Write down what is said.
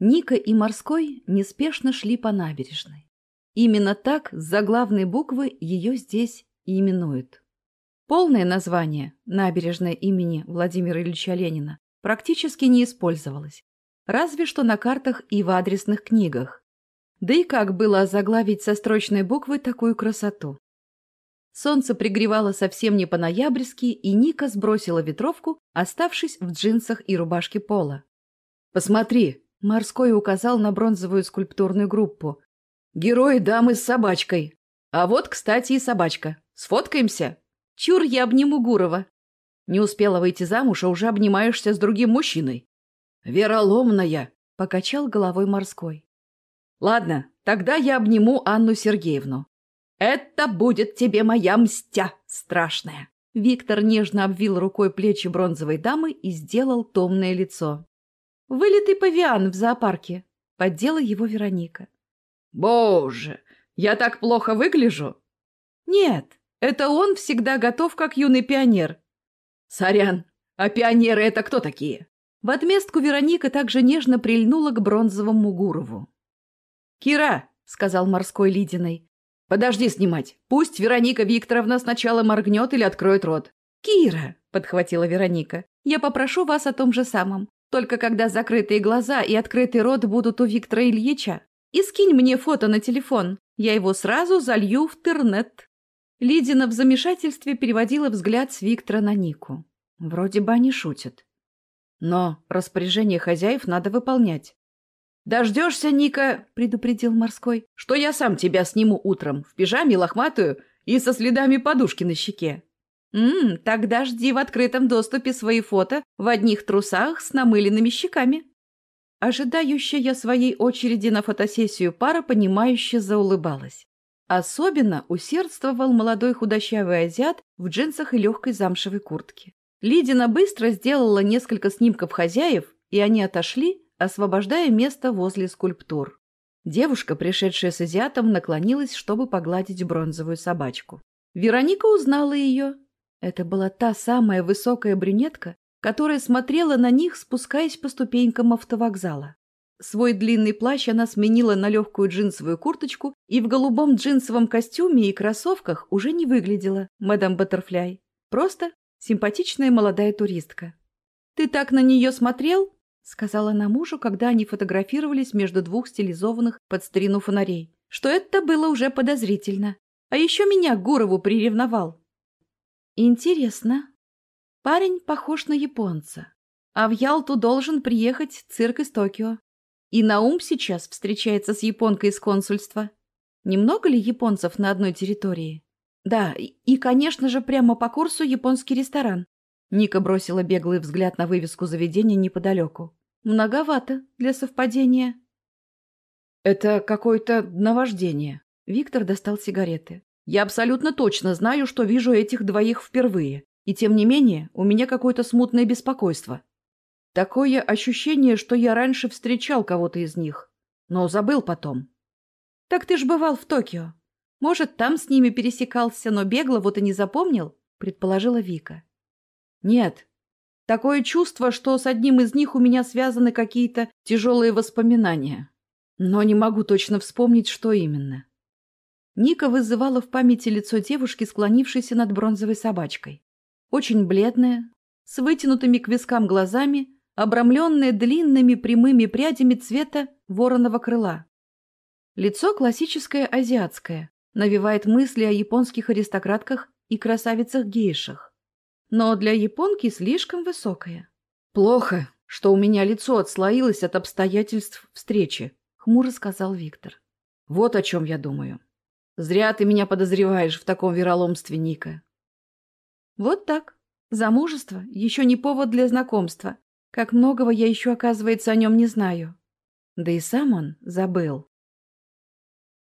Ника и Морской неспешно шли по набережной. Именно так с заглавной буквы ее здесь и именуют. Полное название «Набережная имени Владимира Ильича Ленина» практически не использовалось, разве что на картах и в адресных книгах. Да и как было заглавить со строчной буквы такую красоту? Солнце пригревало совсем не по-ноябрьски, и Ника сбросила ветровку, оставшись в джинсах и рубашке пола. «Посмотри!» — Морской указал на бронзовую скульптурную группу. «Герои дамы с собачкой! А вот, кстати, и собачка. Сфоткаемся?» «Чур, я обниму Гурова!» «Не успела выйти замуж, а уже обнимаешься с другим мужчиной!» «Вероломная!» — покачал головой Морской. «Ладно, тогда я обниму Анну Сергеевну. Это будет тебе моя мстя страшная!» Виктор нежно обвил рукой плечи бронзовой дамы и сделал томное лицо. «Вылитый павиан в зоопарке», — поддела его Вероника. «Боже, я так плохо выгляжу?» «Нет, это он всегда готов, как юный пионер». «Сорян, а пионеры это кто такие?» В отместку Вероника также нежно прильнула к бронзовому Гурову. «Кира», — сказал морской Лидиной, — «подожди снимать. Пусть Вероника Викторовна сначала моргнет или откроет рот». «Кира», — подхватила Вероника, — «я попрошу вас о том же самом. Только когда закрытые глаза и открытый рот будут у Виктора Ильича. И скинь мне фото на телефон. Я его сразу залью в интернет». Лидина в замешательстве переводила взгляд с Виктора на Нику. Вроде бы они шутят. Но распоряжение хозяев надо выполнять. «Дождешься, Ника», — предупредил морской, — «что я сам тебя сниму утром, в пижаме лохматую и со следами подушки на щеке». «Ммм, тогда жди в открытом доступе свои фото в одних трусах с намыленными щеками». Ожидающая своей очереди на фотосессию пара, понимающе заулыбалась. Особенно усердствовал молодой худощавый азиат в джинсах и легкой замшевой куртке. Лидина быстро сделала несколько снимков хозяев, и они отошли, освобождая место возле скульптур. Девушка, пришедшая с азиатом, наклонилась, чтобы погладить бронзовую собачку. Вероника узнала ее. Это была та самая высокая брюнетка, которая смотрела на них, спускаясь по ступенькам автовокзала. Свой длинный плащ она сменила на легкую джинсовую курточку и в голубом джинсовом костюме и кроссовках уже не выглядела, мадам Баттерфляй. Просто симпатичная молодая туристка. «Ты так на нее смотрел?» — сказала она мужу, когда они фотографировались между двух стилизованных под старину фонарей. «Что это было уже подозрительно. А еще меня Гурову приревновал». «Интересно. Парень похож на японца. А в Ялту должен приехать цирк из Токио. И Наум сейчас встречается с японкой из консульства. Немного ли японцев на одной территории?» Да, и, конечно же, прямо по курсу японский ресторан. Ника бросила беглый взгляд на вывеску заведения неподалеку. Многовато для совпадения. Это какое-то наваждение. Виктор достал сигареты. Я абсолютно точно знаю, что вижу этих двоих впервые. И тем не менее, у меня какое-то смутное беспокойство. Такое ощущение, что я раньше встречал кого-то из них, но забыл потом. Так ты ж бывал в Токио. Может, там с ними пересекался, но бегло вот и не запомнил, предположила Вика. Нет. Такое чувство, что с одним из них у меня связаны какие-то тяжелые воспоминания. Но не могу точно вспомнить, что именно. Ника вызывала в памяти лицо девушки, склонившейся над бронзовой собачкой. Очень бледная, с вытянутыми к вискам глазами, обрамленная длинными прямыми прядями цвета вороного крыла. Лицо классическое азиатское, навевает мысли о японских аристократках и красавицах-гейшах. Но для японки слишком высокая. «Плохо, что у меня лицо отслоилось от обстоятельств встречи», — хмуро сказал Виктор. «Вот о чем я думаю. Зря ты меня подозреваешь в таком вероломстве, Ника». «Вот так. Замужество еще не повод для знакомства. Как многого я еще, оказывается, о нем не знаю. Да и сам он забыл».